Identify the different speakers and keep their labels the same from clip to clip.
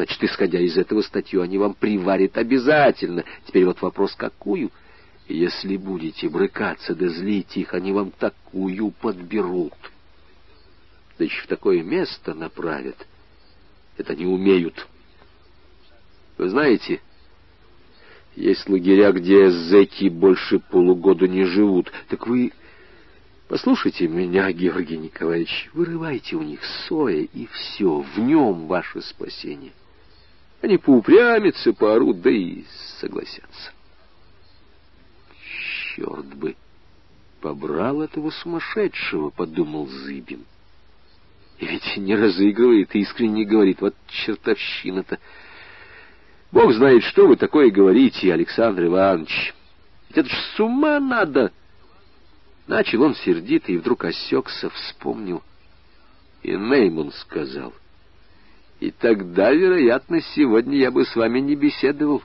Speaker 1: Значит, исходя из этого, статью они вам приварят обязательно. Теперь вот вопрос, какую? Если будете брыкаться да злить их, они вам такую подберут. Еще в такое место направят. Это они умеют. Вы знаете, есть лагеря, где зэки больше полугода не живут. Так вы послушайте меня, Георгий Николаевич, вырывайте у них соя, и все, в нем ваше спасение. Они поупрямятся, поорут, да и согласятся. Черт бы! Побрал этого сумасшедшего, подумал Зыбин. И ведь не разыгрывает, искренне говорит, вот чертовщина-то. Бог знает, что вы такое говорите, Александр Иванович. Ведь это ж с ума надо. Начал он сердито и вдруг осекся, вспомнил. И Нейман сказал. И тогда, вероятно, сегодня я бы с вами не беседовал.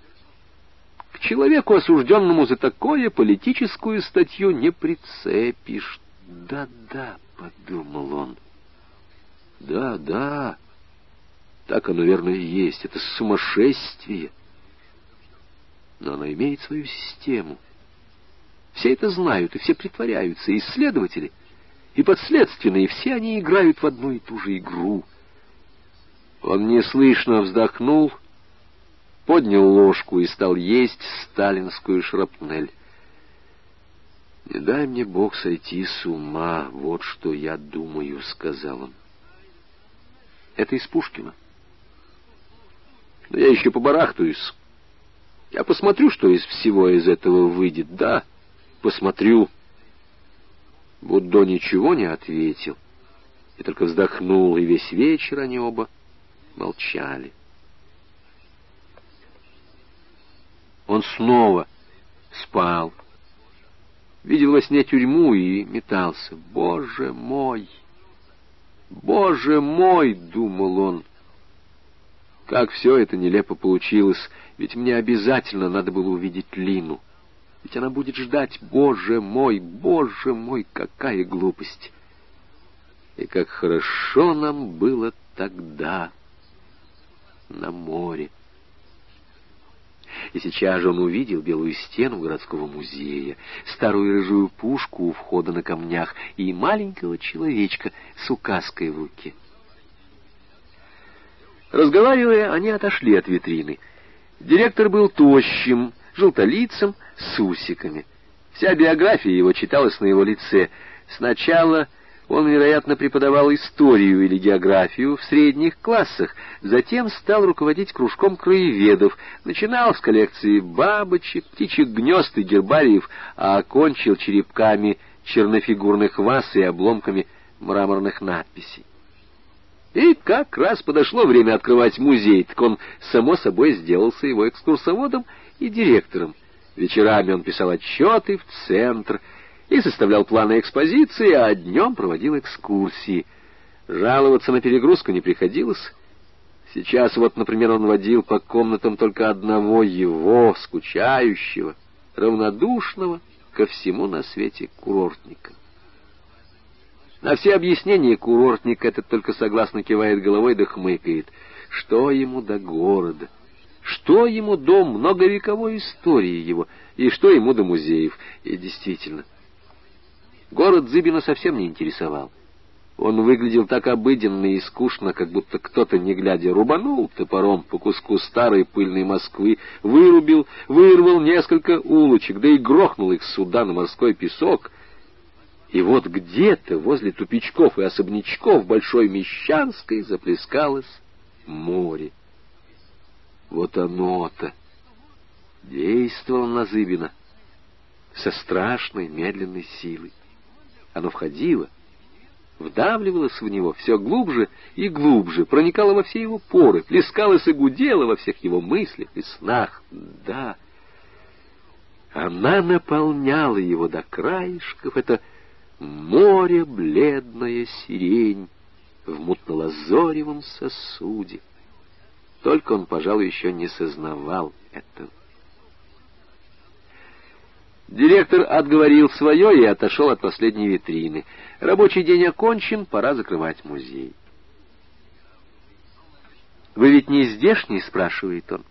Speaker 1: К человеку, осужденному за такое, политическую статью не прицепишь. Да-да, подумал он. Да-да, так оно, верно, и есть. Это сумасшествие. Но оно имеет свою систему. Все это знают, и все притворяются, и исследователи, и подследственные, все они играют в одну и ту же игру. Он неслышно вздохнул — поднял ложку и стал есть сталинскую шрапнель. «Не дай мне, Бог, сойти с ума, вот что я думаю», — сказал он. «Это из Пушкина». «Но я еще побарахтаюсь. Я посмотрю, что из всего из этого выйдет. Да, посмотрю». Буддо ничего не ответил, и только вздохнул, и весь вечер они оба молчали. Он снова спал. Видел во сне тюрьму и метался. «Боже мой! Боже мой!» — думал он. Как все это нелепо получилось, ведь мне обязательно надо было увидеть Лину. Ведь она будет ждать. Боже мой, боже мой, какая глупость! И как хорошо нам было тогда на море и сейчас же он увидел белую стену городского музея, старую рыжую пушку у входа на камнях и маленького человечка с указкой в руке. Разговаривая, они отошли от витрины. Директор был тощим, желтолицем, с усиками. Вся биография его читалась на его лице. Сначала он, вероятно, преподавал историю или географию в средних классах, затем стал руководить кружком краеведов, начинал с коллекции бабочек, птичьих гнезд и гербариев, а окончил черепками чернофигурных ваз и обломками мраморных надписей. И как раз подошло время открывать музей, так он, само собой, сделался его экскурсоводом и директором. Вечерами он писал отчеты в центр — и составлял планы экспозиции, а днем проводил экскурсии. Жаловаться на перегрузку не приходилось. Сейчас вот, например, он водил по комнатам только одного его, скучающего, равнодушного ко всему на свете курортника. На все объяснения курортник этот только согласно кивает головой да хмыкает. Что ему до города? Что ему до многовековой истории его? И что ему до музеев? И действительно, Город Зыбина совсем не интересовал. Он выглядел так обыденно и скучно, как будто кто-то, не глядя, рубанул топором по куску старой пыльной Москвы, вырубил, вырвал несколько улочек, да и грохнул их сюда на морской песок. И вот где-то возле тупичков и особнячков Большой Мещанской заплескалось море. Вот оно-то действовало на Зыбина со страшной медленной силой. Оно входило, вдавливалось в него все глубже и глубже, проникало во все его поры, плескалось и гудело во всех его мыслях и снах. Да, она наполняла его до краешков, это море бледная сирень в мутно-лазоревом сосуде. Только он, пожалуй, еще не сознавал этого. Директор отговорил свое и отошел от последней витрины. Рабочий день окончен, пора закрывать музей. «Вы ведь не здешний?» — спрашивает он.